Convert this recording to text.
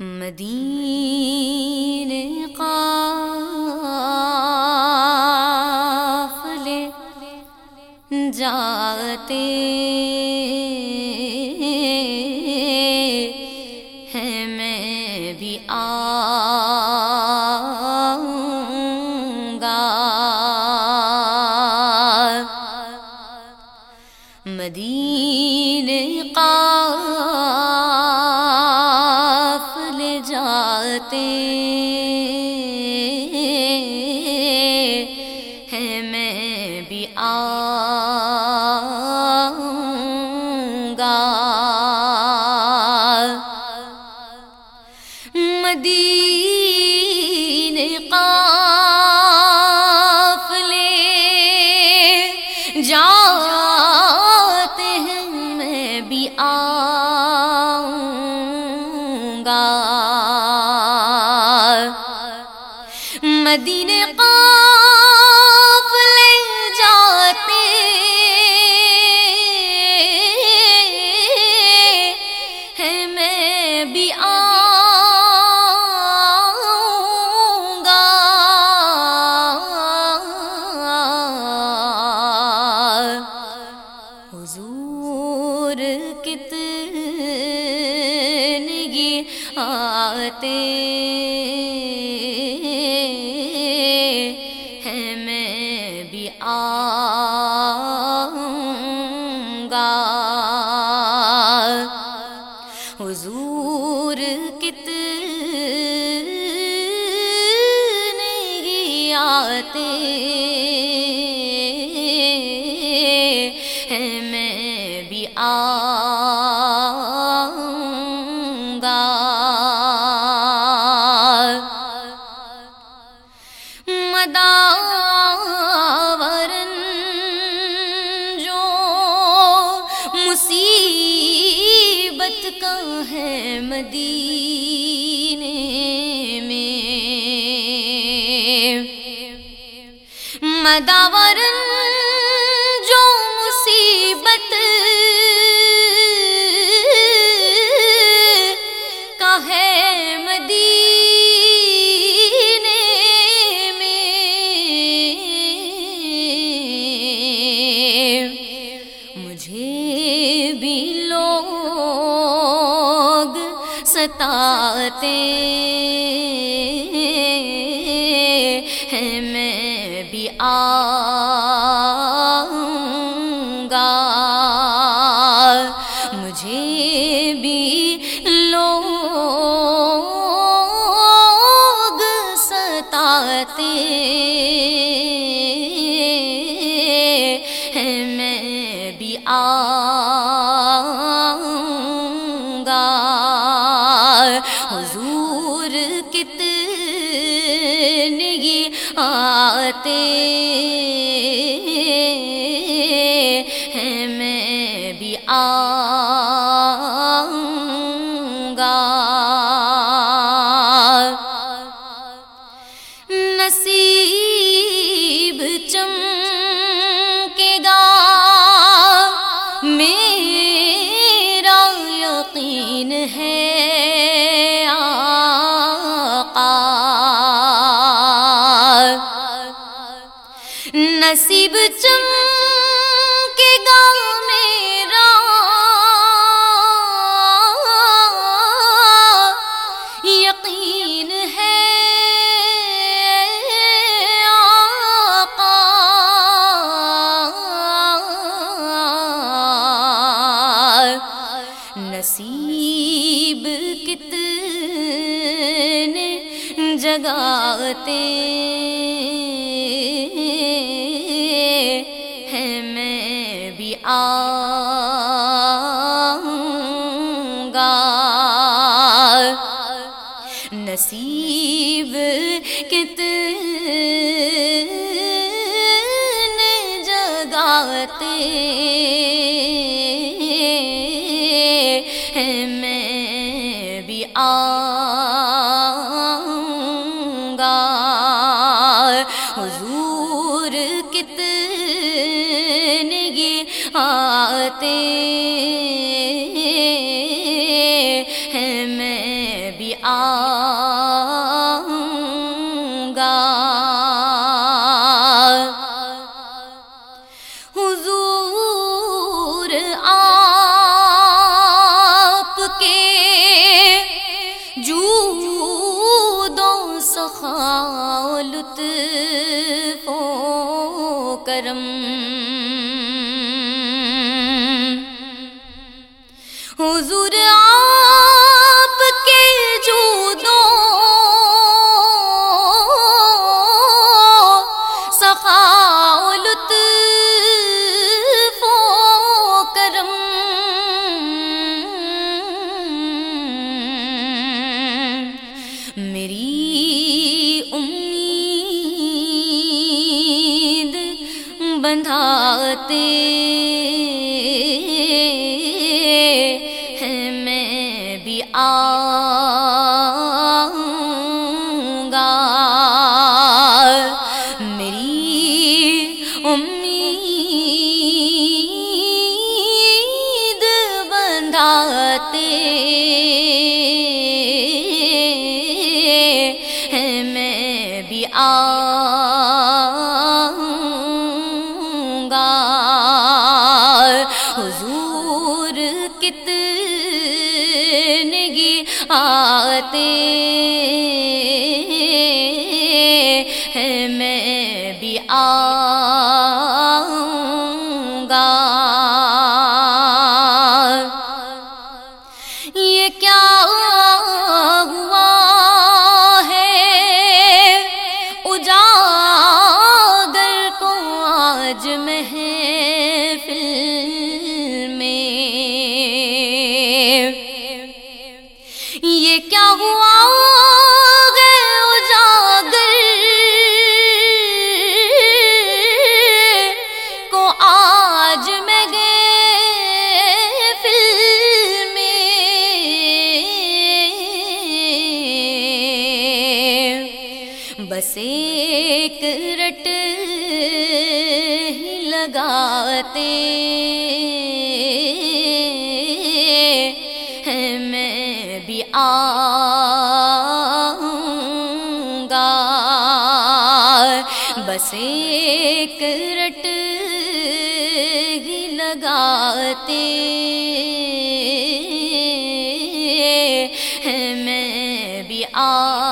مدین قافلے جاتے ہیں میں بھی آ جاتے ہیں میں بھی آؤں گا۔ مدینے کتنگی ہیں میں بھی آؤں گا۔ مداورن جو مصیبت کا ہے مدینے مداورن جو مصیبت کا ہے مدینے میں۔ مجھے بھی لوگ ستاتے میں بھی آ آتے نصیب چمکے گا میرا۔ یقین ہے آقا۔ نصیب کتنے جگاتے آؤں گا نصیب کتنے جگاتے آتے ہیں، میں بھی آؤں گا۔ حضور آپ کے جود و سخا لطف و کرم حضور بندھاتے میں بھی آؤں گا۔ حضور کتنگی آتے بس ایک رٹ ہی لگاتے ہیں میں بھی آؤں گا بس ایک رٹ ہی لگاتے ہیں میں بھی آؤں